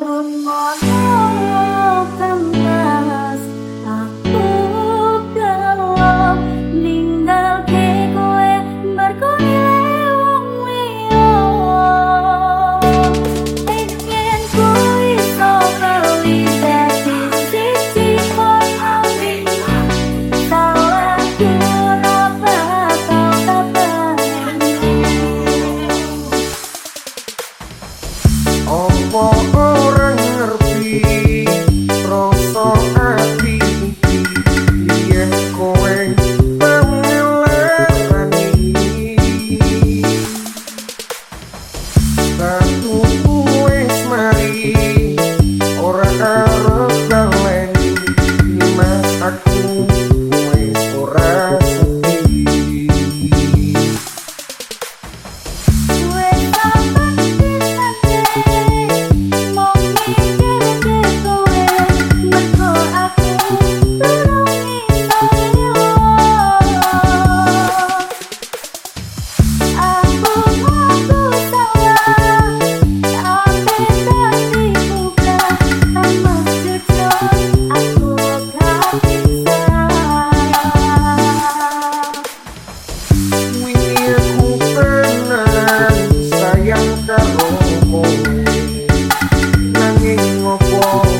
Good morning. Oh,